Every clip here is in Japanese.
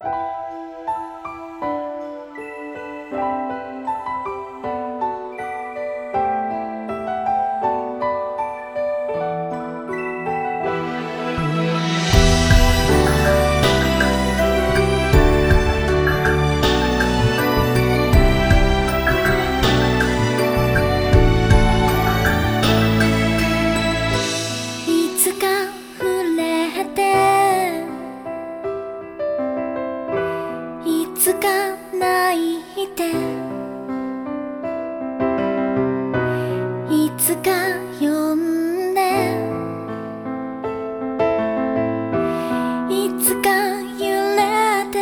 いづかないで」「いつか呼んで」「いつか揺れて」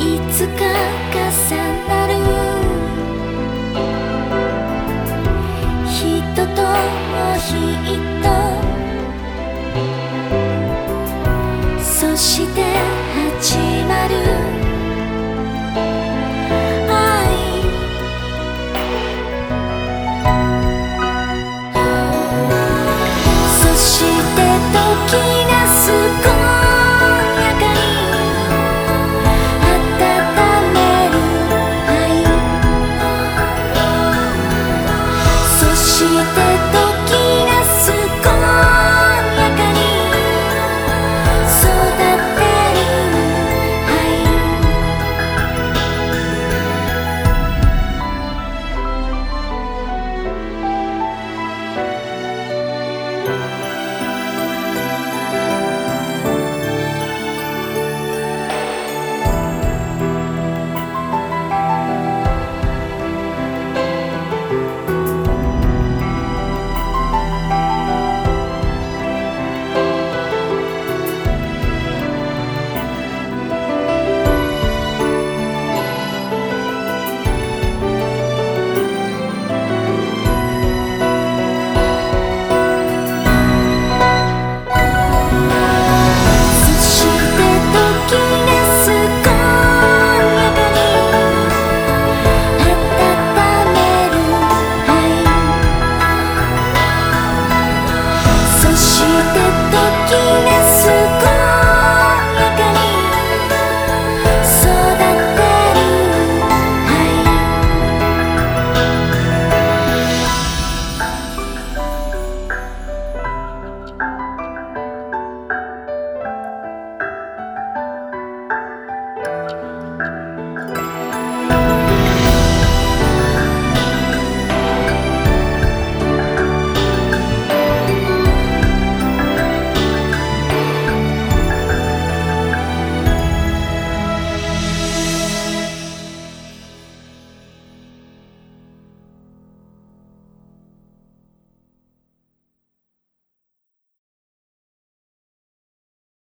「いつか重なる」「人とも人」して